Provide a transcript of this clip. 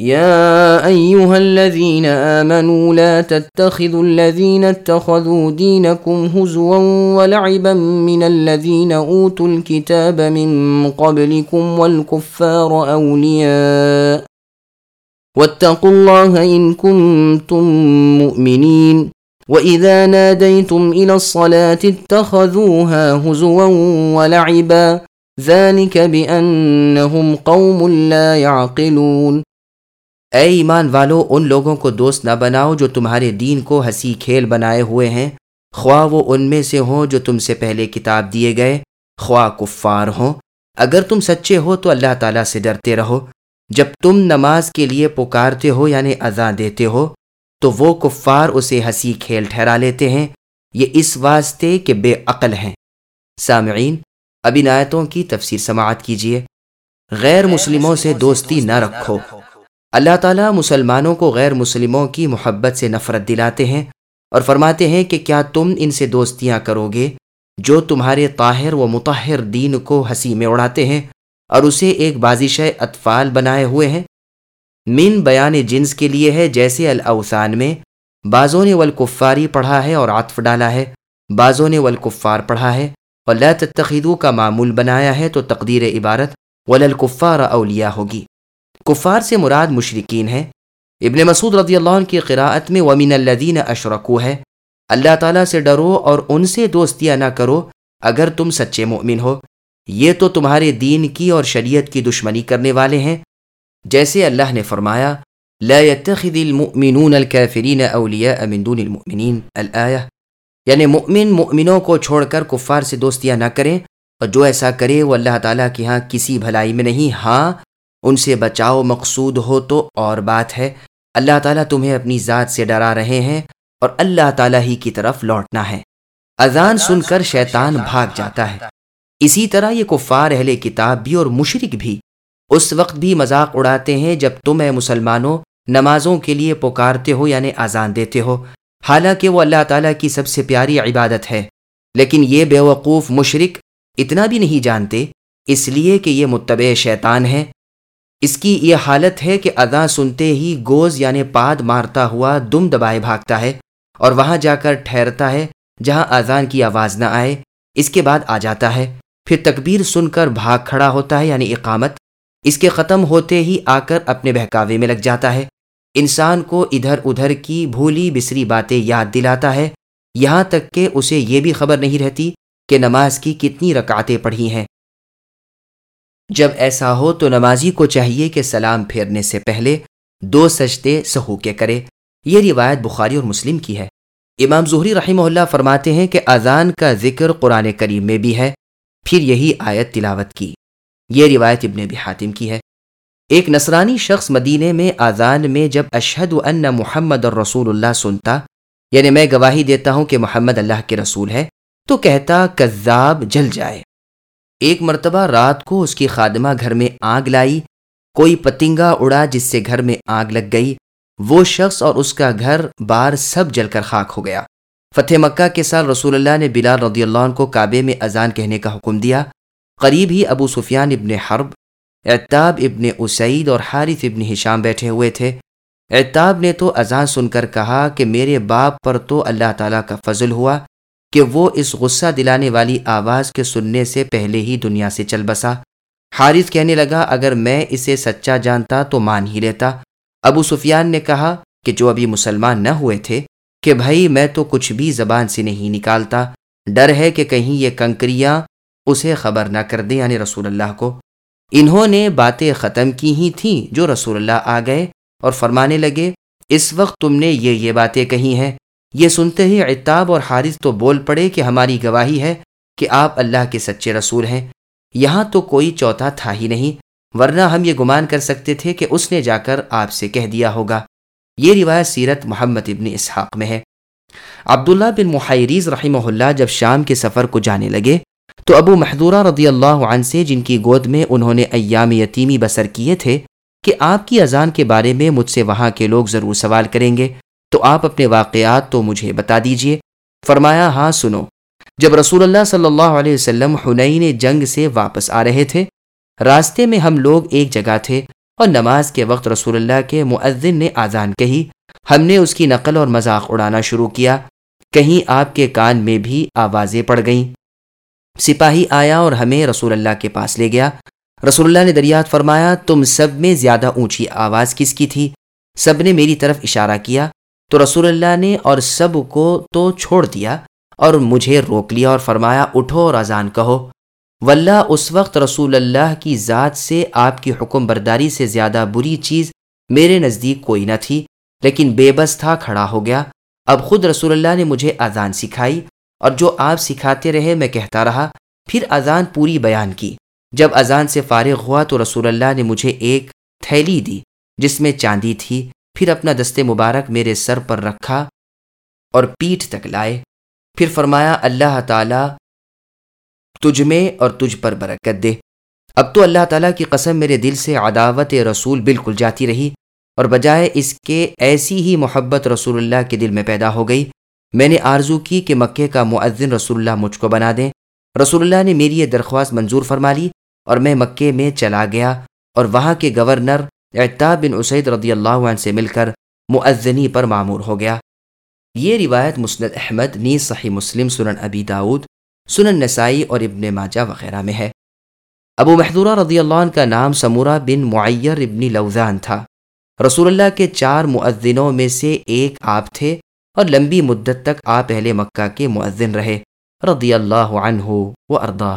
يا أيها الذين آمنوا لا تتخذوا الذين اتخذوا دينكم هزوا ولعبا من الذين أوتوا الكتاب من قبلكم والكفار أولياء. واتقوا الله إن كنتم مؤمنين. وإذا ناديتم إلى الصلاة اتخذوها هزوا ولعبا. ذلك بأنهم قوم لا يعقلون. اے ایمان والو، ان لوگوں کو دوست نہ بناؤ جو تمہارے دین کو ہنسی کھیل بنائے ہوئے ہیں۔ خواہ وہ ان میں سے ہوں جو تم سے پہلے کتاب دیے گئے، خواہ کفار ہوں۔ اگر تم سچے ہو تو اللہ تعالیٰ سے ڈرتے رہو۔ جب تم نماز کے لیے پکارتے ہو یعنی اذاں دیتے ہو، تو وہ کفار اسے ہنسی کھیل ٹھہرا لیتے ہیں۔ یہ اس واسطے کہ بے عقل ہیں۔ سامعین، اب ان آیتوں کی تفسیر سماعت کیجیے غیر مسلموں سے دوستی نہ رکھو۔ اللہ تعالیٰ مسلمانوں کو غیر مسلموں کی محبت سے نفرت دلاتے ہیں اور فرماتے ہیں کہ کیا تم ان سے دوستیاں کرو گے جو تمہارے طاہر و متحر دین کو ہنسی میں اڑاتے ہیں اور اسے ایک بازش اطفال بنائے ہوئے ہیں؟ من بیان جنس کے لیے ہے، جیسے الاوثان میں، بعضوں نے والکفاری پڑھا ہے اور عطف ڈالا ہے، بعضوں نے والکفار پڑھا ہے اور لا تتخذو کا معمول بنایا ہے تو تقدیر عبارت وللکفار اولیاء ہوگی۔ کفار سے مراد مشرقین ہے ابن مسعود رضی اللہ عنہ کی قراءت میں ومن الدین اشرکو ہے۔ اللہ تعالیٰ سے ڈرو اور ان سے دوستیاں نہ کرو اگر تم سچے مؤمن ہو۔ یہ تو تمہارے دین کی اور شریعت کی دشمنی کرنے والے ہیں۔ جیسے اللہ نے فرمایا، لا يتخذ المؤمنون الكافرین اولیاء من دون المؤمنین الآیہ۔ یعنی مؤمن مؤمنوں کو چھوڑ کر کفار سے دوستیاں نہ کریں۔ اور جو ایسا کرے وہ اللہ تعالیٰ کی ہاں کسی بھلائی میں نہیں۔ ہاں ان سے بچاؤ مقصود ہو تو اور بات ہے، اللہ تعالیٰ تمہیں اپنی ذات سے ڈرا رہے ہیں اور اللہ تعالیٰ ہی کی طرف لوٹنا ہے۔ اذان سن کر شیطان بھاگ جاتا ہے۔ اسی طرح یہ کفار اہل کتاب بھی اور مشرق بھی۔ اس وقت بھی مذاق اڑاتے ہیں جب تم اے مسلمانوں نمازوں کے لیے پکارتے ہو یعنی اذان دیتے ہو۔ حالانکہ وہ اللہ تعالیٰ کی سب سے پیاری عبادت ہے۔ لیکن یہ بیوقوف مشرق اتنا بھی نہیں جانتے، اس لیے کہ یہ متبع شیطان ہے اس کی یہ حالت ہے کہ ادا سنتے ہی گوز یعنی پاد مارتا ہوا دم دبائے بھاگتا ہے اور وہاں جا کر ٹھہرتا ہے جہاں اذان کی آواز نہ آئے، اس کے بعد آ جاتا ہے۔ پھر تکبیر سن کر بھاگ کھڑا ہوتا ہے یعنی اقامت۔ اس کے ختم ہوتے ہی آ کر اپنے بہکاوے میں لگ جاتا ہے۔ انسان کو ادھر ادھر کی بھولی بسری باتیں یاد دلاتا ہے۔ یہاں تک کہ اسے یہ بھی خبر نہیں رہتی کہ نماز کی کتنی رکعتیں پڑھی ہیں۔ جب ایسا ہو تو نمازی کو چاہیے کہ سلام پھیرنے سے پہلے دو سجدے سہو کے کرے۔ یہ روایت بخاری اور مسلم کی ہے۔ امام ظہری رحمہ اللہ فرماتے ہیں کہ اذان کا ذکر قرآن کریم میں بھی ہے۔ پھر یہی آیت تلاوت کی۔ یہ روایت ابن بھی حاتم کی ہے۔ ایک نصرانی شخص مدینے میں اذان میں جب اشہد ان محمد اور رسول اللہ سنتا یعنی میں گواہی دیتا ہوں کہ محمد اللہ کے رسول ہے، تو کہتا، کذاب، جل جائے۔ ایک مرتبہ رات کو اس کی خادمہ گھر میں آگ لائی، کوئی پتنگا اڑا جس سے گھر میں آگ لگ گئی، وہ شخص اور اس کا گھر بار سب جل کر خاک ہو گیا۔ فتح مکہ کے سال رسول اللہ نے بلال رضی اللہ عنہ کو کعبے میں اذان کہنے کا حکم دیا۔ قریب ہی ابو سفیان ابن حرب، اعتاب ابن اسعید اور حارث ابن ہشام بیٹھے ہوئے تھے۔ اعتاب نے تو اذان سن کر کہا کہ میرے باپ پر تو اللہ تعالیٰ کا فضل ہوا۔ کہ وہ اس غصہ دلانے والی آواز کے سننے سے پہلے ہی دنیا سے چل بسا۔ حارث کہنے لگا، اگر میں اسے سچا جانتا تو مان ہی لیتا۔ ابو سفیان نے کہا کہ جو ابھی مسلمان نہ ہوئے تھے، کہ بھائی میں تو کچھ بھی زبان سے نہیں نکالتا۔ ڈر ہے کہ کہیں یہ کنکریاں اسے خبر نہ کر دیں یعنی رسول اللہ کو۔ انہوں نے باتیں ختم کی ہی تھیں جو رسول اللہ آ گئے اور فرمانے لگے، اس وقت تم نے یہ یہ باتیں کہی ہیں۔ یہ سنتے ہی عتاب اور حارث تو بول پڑے کہ ہماری گواہی ہے کہ آپ اللہ کے سچے رسول ہیں۔ یہاں تو کوئی چوتھا تھا ہی نہیں، ورنہ ہم یہ گمان کر سکتے تھے کہ اس نے جا کر آپ سے کہہ دیا ہوگا۔ یہ روایت سیرت محمد ابن اسحاق میں ہے۔ عبداللہ بن محیریز رحمہ اللہ جب شام کے سفر کو جانے لگے تو ابو محدورہ رضی اللہ عنہ سے جن کی گود میں انہوں نے ایام یتیمی بسر کیے تھے کہ آپ کی اذان کے بارے میں مجھ سے وہاں کے لوگ ضرور سوال کریں گے۔ تو آپ اپنے واقعات تو مجھے بتا دیجیے۔ فرمایا ہاں سنو۔ جب رسول اللہ صلی اللہ علیہ وسلم حنین جنگ سے واپس آ رہے تھے، راستے میں ہم لوگ ایک جگہ تھے اور نماز کے وقت رسول اللہ کے معذن نے آزان کہی۔ ہم نے اس کی نقل اور مذاق اڑانا شروع کیا۔ کہیں آپ کے کان میں بھی آوازیں پڑ گئیں۔ سپاہی آیا اور ہمیں رسول اللہ کے پاس لے گیا۔ رسول اللہ نے دریات فرمایا، تم سب میں زیادہ اونچی آواز کس کی تھی؟ سب نے میری طرف اشارہ کیا۔ تو رسول اللہ نے اور سب کو تو چھوڑ دیا اور مجھے روک لیا اور فرمایا، اٹھو اور اذان کہو۔ واللہ، اس وقت رسول اللہ کی ذات سے آپ کی حکم برداری سے زیادہ بری چیز میرے نزدیک کوئی نہ تھی، لیکن بے بس تھا، کھڑا ہو گیا۔ اب خود رسول اللہ نے مجھے اذان سکھائی اور جو آپ سکھاتے رہے، میں کہتا رہا۔ پھر اذان پوری بیان کی۔ جب اذان سے فارغ ہوا تو رسول اللہ نے مجھے ایک تھیلی دی، جس میں چاندی تھی۔ پھر اپنا دست مبارک میرے سر پر رکھا اور پیٹھ تک لائے۔ پھر فرمایا، اللہ تعالی تجھ میں اور تجھ پر برکت دے۔ اب تو اللہ تعالیٰ کی قسم میرے دل سے عداوت رسول بالکل جاتی رہی اور بجائے اس کے ایسی ہی محبت رسول اللہ کے دل میں پیدا ہو گئی۔ میں نے آرزو کی کہ مکے کا معذن رسول اللہ مجھ کو بنا دیں رسول اللہ نے میری یہ درخواست منظور فرما لی اور میں مکے میں چلا گیا اور وہاں کے گورنر اعتاب بن اسید رضی اللہ عنہ سے مل کر معذنی پر معمور ہو گیا۔ یہ روایت مسند احمد، نیز صحیح مسلم، سنن ابی داود سنن نسائی اور ابن ماجہ وغیرہ میں ہے۔ ابو محدورہ رضی اللہ عنہ کا نام سمورہ بن معیر ابن لوزان تھا۔ رسول اللہ کے چار معذنوں میں سے ایک آپ تھے اور لمبی مدت تک آپ اہل مکہ کے معذن رہے، رضی اللہ عنہ و ارداہ